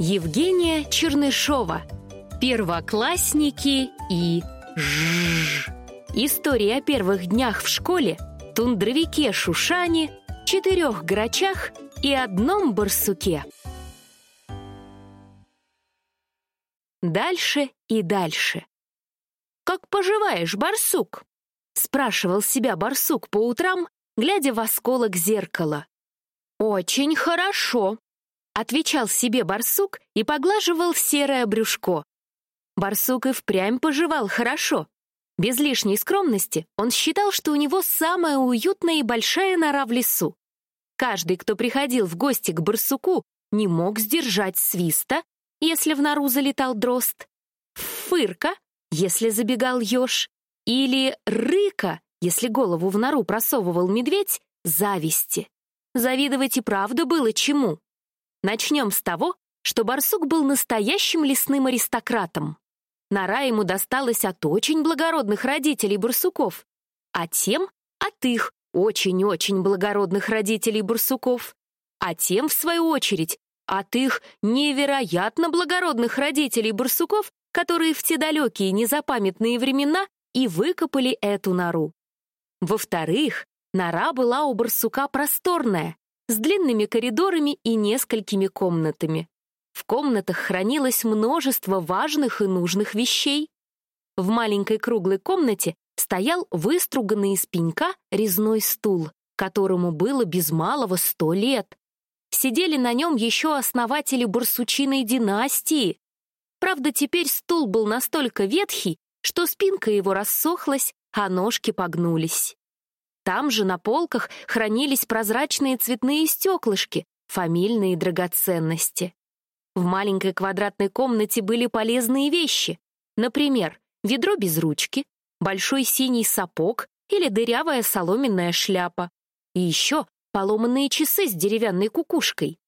Евгения Чернышова Первоклассники и Жжж История о первых днях в школе Тундровике Шушане Четырех грачах и одном барсуке Дальше и дальше «Как поживаешь, барсук?» спрашивал себя барсук по утрам, глядя в осколок зеркала. «Очень хорошо», — отвечал себе барсук и поглаживал серое брюшко. Барсук и впрямь поживал хорошо. Без лишней скромности он считал, что у него самая уютная и большая нора в лесу. Каждый, кто приходил в гости к барсуку, не мог сдержать свиста, если в нору залетал дрозд, фырка, если забегал еж, или рыка, если голову в нору просовывал медведь, зависти. Завидовать и правда было чему. Начнем с того, что барсук был настоящим лесным аристократом. Нора ему досталась от очень благородных родителей барсуков, а тем — от их очень-очень благородных родителей барсуков, а тем, в свою очередь, от их невероятно благородных родителей барсуков, которые в те далекие незапамятные времена и выкопали эту нору. Во-вторых, Нора была у барсука просторная, с длинными коридорами и несколькими комнатами. В комнатах хранилось множество важных и нужных вещей. В маленькой круглой комнате стоял выструганный из пенька резной стул, которому было без малого сто лет. Сидели на нем еще основатели барсучиной династии. Правда, теперь стул был настолько ветхий, что спинка его рассохлась, а ножки погнулись. Там же на полках хранились прозрачные цветные стеклышки, фамильные драгоценности. В маленькой квадратной комнате были полезные вещи. Например, ведро без ручки, большой синий сапог или дырявая соломенная шляпа. И еще поломанные часы с деревянной кукушкой.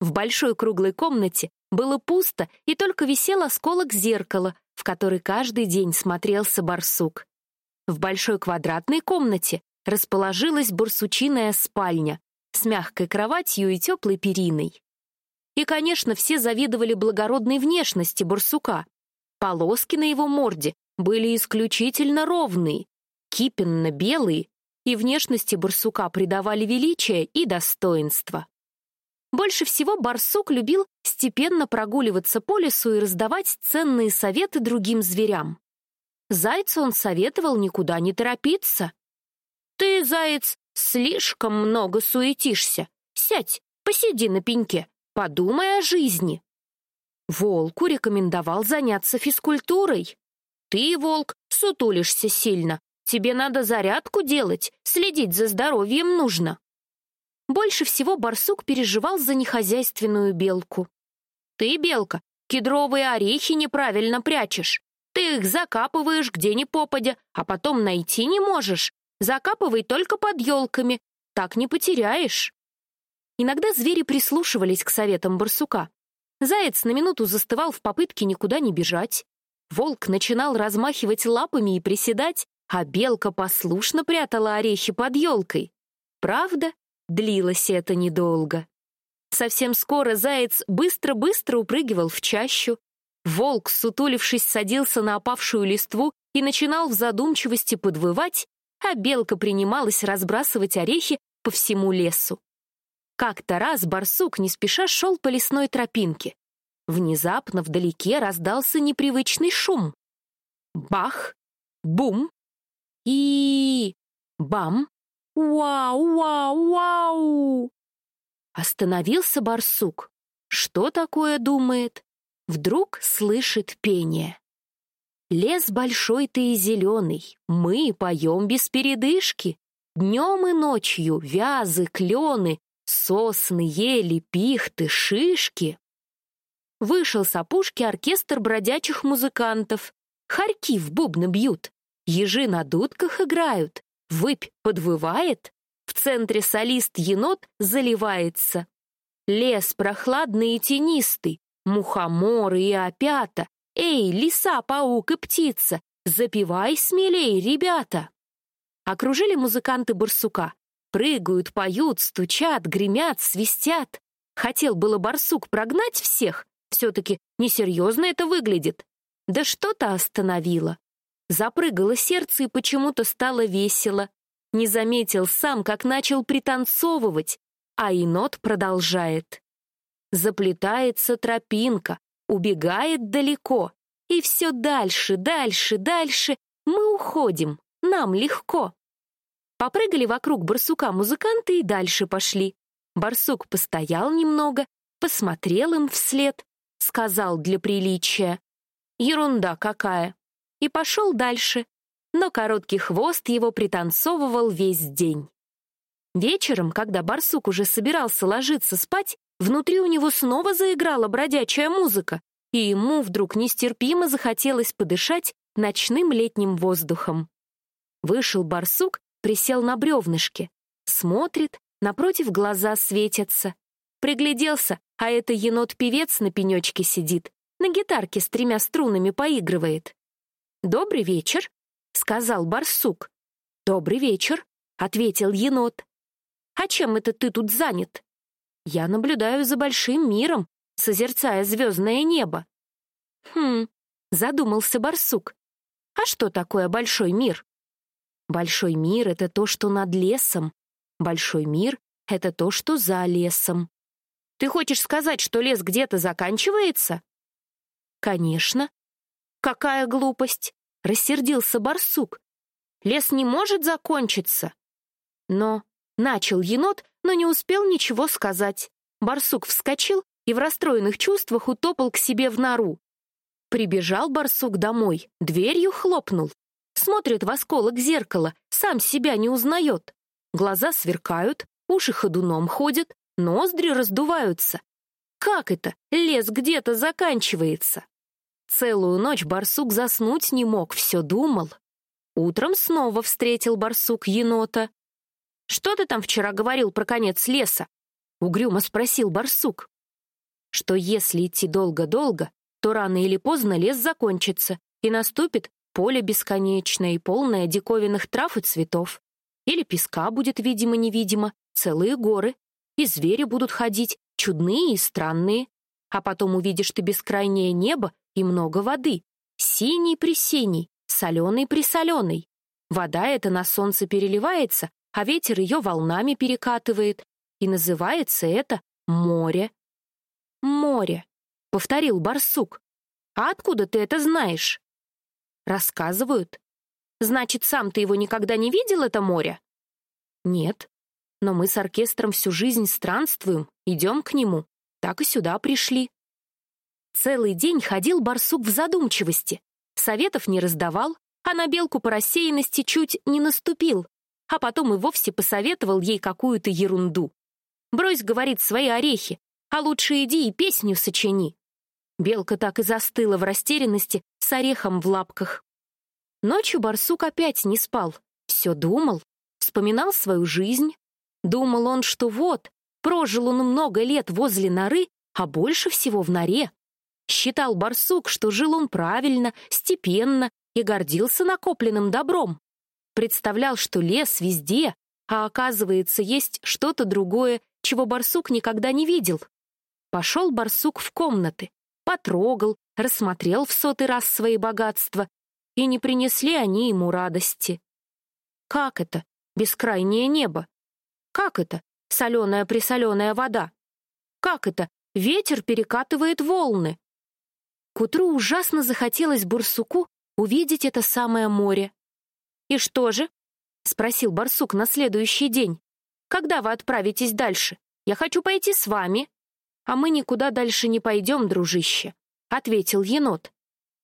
В большой круглой комнате было пусто и только висел осколок зеркала, в который каждый день смотрелся барсук. В большой квадратной комнате расположилась барсучиная спальня с мягкой кроватью и теплой периной. И, конечно, все завидовали благородной внешности барсука. Полоски на его морде были исключительно ровные, кипенно-белые, и внешности барсука придавали величие и достоинство. Больше всего барсук любил степенно прогуливаться по лесу и раздавать ценные советы другим зверям. Зайцу он советовал никуда не торопиться, «Ты, заяц, слишком много суетишься. Сядь, посиди на пеньке, подумай о жизни». Волку рекомендовал заняться физкультурой. «Ты, волк, сутулишься сильно. Тебе надо зарядку делать, следить за здоровьем нужно». Больше всего барсук переживал за нехозяйственную белку. «Ты, белка, кедровые орехи неправильно прячешь. Ты их закапываешь где ни попадя, а потом найти не можешь. Закапывай только под елками, так не потеряешь. Иногда звери прислушивались к советам барсука. Заяц на минуту застывал в попытке никуда не бежать. Волк начинал размахивать лапами и приседать, а белка послушно прятала орехи под елкой. Правда, длилось это недолго. Совсем скоро заяц быстро-быстро упрыгивал в чащу. Волк, сутулившись, садился на опавшую листву и начинал в задумчивости подвывать, а белка принималась разбрасывать орехи по всему лесу. Как-то раз барсук не спеша шел по лесной тропинке. Внезапно вдалеке раздался непривычный шум. Бах! Бум! И... Бам! Вау, вау, вау! Остановился барсук. Что такое думает? Вдруг слышит пение. Лес большой ты и зеленый, мы поем без передышки. Днем и ночью вязы, клены, сосны, ели, пихты, шишки. Вышел с опушки оркестр бродячих музыкантов. Хорьки в бубны бьют, ежи на дудках играют, выпь подвывает, в центре солист-енот заливается. Лес прохладный и тенистый, мухоморы и опята, «Эй, лиса, паук и птица, запивай смелей, ребята!» Окружили музыканты барсука. Прыгают, поют, стучат, гремят, свистят. Хотел было барсук прогнать всех, Все-таки несерьезно это выглядит. Да что-то остановило. Запрыгало сердце и почему-то стало весело. Не заметил сам, как начал пританцовывать, а енот продолжает. Заплетается тропинка, убегает далеко, и все дальше, дальше, дальше мы уходим, нам легко. Попрыгали вокруг барсука музыканты и дальше пошли. Барсук постоял немного, посмотрел им вслед, сказал для приличия. Ерунда какая. И пошел дальше, но короткий хвост его пританцовывал весь день. Вечером, когда барсук уже собирался ложиться спать, внутри у него снова заиграла бродячая музыка, и ему вдруг нестерпимо захотелось подышать ночным летним воздухом. Вышел барсук, присел на бревнышке, смотрит, напротив глаза светятся. Пригляделся, а это енот-певец на пенечке сидит, на гитарке с тремя струнами поигрывает. «Добрый вечер», — сказал барсук. «Добрый вечер», — ответил енот. «А чем это ты тут занят?» «Я наблюдаю за большим миром, созерцая звездное небо». «Хм», — задумался барсук. «А что такое большой мир?» «Большой мир — это то, что над лесом. Большой мир — это то, что за лесом». «Ты хочешь сказать, что лес где-то заканчивается?» «Конечно». «Какая глупость!» — рассердился барсук. «Лес не может закончиться». Но начал енот, но не успел ничего сказать. Барсук вскочил и в расстроенных чувствах утопал к себе в нору. Прибежал барсук домой, дверью хлопнул. Смотрит в осколок зеркала, сам себя не узнает. Глаза сверкают, уши ходуном ходят, ноздри раздуваются. Как это? Лес где-то заканчивается. Целую ночь барсук заснуть не мог, все думал. Утром снова встретил барсук енота. «Что ты там вчера говорил про конец леса?» — угрюмо спросил барсук. «Что если идти долго-долго, то рано или поздно лес закончится, и наступит поле бесконечное и полное диковинных трав и цветов. Или песка будет видимо-невидимо, целые горы, и звери будут ходить, чудные и странные. А потом увидишь ты бескрайнее небо и много воды, синий-присиний, соленый-присоленый. Вода эта на солнце переливается, а ветер ее волнами перекатывает, и называется это море. Море повторил барсук. «А откуда ты это знаешь?» «Рассказывают. Значит, сам ты его никогда не видел, это море?» «Нет. Но мы с оркестром всю жизнь странствуем, идем к нему. Так и сюда пришли». Целый день ходил барсук в задумчивости. Советов не раздавал, а на белку по рассеянности чуть не наступил, а потом и вовсе посоветовал ей какую-то ерунду. «Брось, — говорит, — свои орехи, а лучше иди и песню сочини». Белка так и застыла в растерянности с орехом в лапках. Ночью барсук опять не спал, все думал, вспоминал свою жизнь. Думал он, что вот, прожил он много лет возле норы, а больше всего в норе. Считал барсук, что жил он правильно, степенно и гордился накопленным добром. Представлял, что лес везде, а оказывается, есть что-то другое, чего барсук никогда не видел. Пошел барсук в комнаты, потрогал, рассмотрел в сотый раз свои богатства, и не принесли они ему радости. Как это бескрайнее небо? Как это соленая-присоленая вода? Как это ветер перекатывает волны? К утру ужасно захотелось Бурсуку увидеть это самое море. «И что же?» — спросил барсук на следующий день. «Когда вы отправитесь дальше? Я хочу пойти с вами». «А мы никуда дальше не пойдем, дружище», — ответил енот.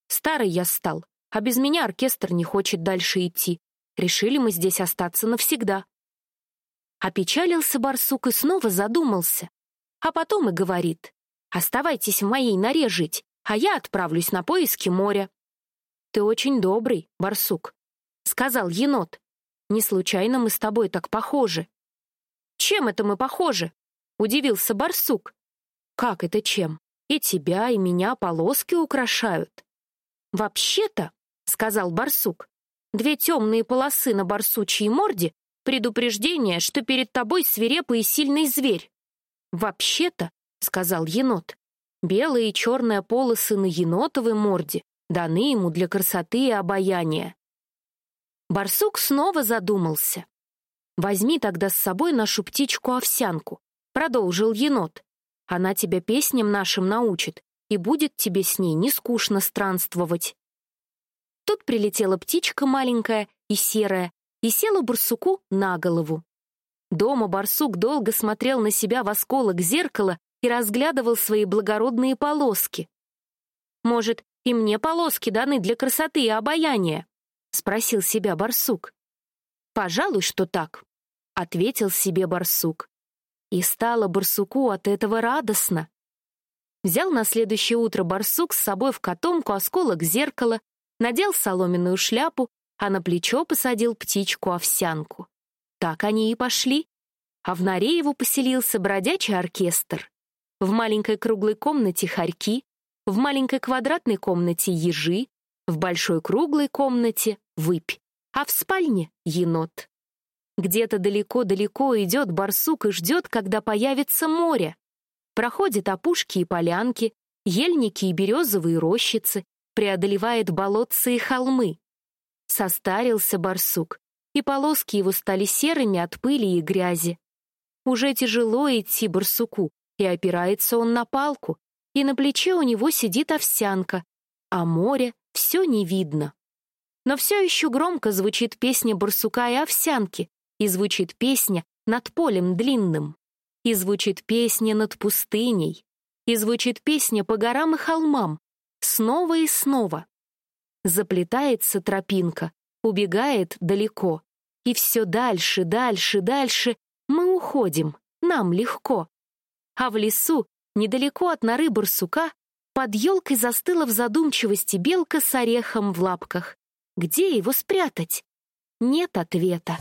«Старый я стал, а без меня оркестр не хочет дальше идти. Решили мы здесь остаться навсегда». Опечалился барсук и снова задумался. А потом и говорит, «Оставайтесь в моей норе жить, а я отправлюсь на поиски моря». «Ты очень добрый, барсук», — сказал енот. «Не случайно мы с тобой так похожи». «Чем это мы похожи?» — удивился барсук. Как это чем? И тебя, и меня полоски украшают. Вообще-то, — сказал барсук, — две темные полосы на барсучьей морде — предупреждение, что перед тобой свирепый и сильный зверь. Вообще-то, — сказал енот, Белая и черная полосы на енотовой морде даны ему для красоты и обаяния. Барсук снова задумался. «Возьми тогда с собой нашу птичку-овсянку», — продолжил енот. «Она тебя песням нашим научит, и будет тебе с ней не скучно странствовать». Тут прилетела птичка маленькая и серая и села барсуку на голову. Дома барсук долго смотрел на себя в осколок зеркала и разглядывал свои благородные полоски. «Может, и мне полоски даны для красоты и обаяния?» — спросил себя барсук. «Пожалуй, что так», — ответил себе барсук. И стало барсуку от этого радостно. Взял на следующее утро барсук с собой в котомку осколок зеркала, надел соломенную шляпу, а на плечо посадил птичку-овсянку. Так они и пошли. А в норе его поселился бродячий оркестр. В маленькой круглой комнате хорьки, в маленькой квадратной комнате ежи, в большой круглой комнате — выпь, а в спальне — енот. Где-то далеко-далеко идет барсук и ждет, когда появится море. Проходит опушки и полянки, ельники и березовые рощицы, преодолевает болотцы и холмы. Состарился барсук, и полоски его стали серыми от пыли и грязи. Уже тяжело идти барсуку, и опирается он на палку, и на плече у него сидит овсянка, а море все не видно. Но все еще громко звучит песня барсука и овсянки, и звучит песня над полем длинным, и звучит песня над пустыней, и звучит песня по горам и холмам, снова и снова. Заплетается тропинка, убегает далеко, и все дальше, дальше, дальше мы уходим, нам легко. А в лесу, недалеко от норы барсука, под елкой застыла в задумчивости белка с орехом в лапках. Где его спрятать? Нет ответа.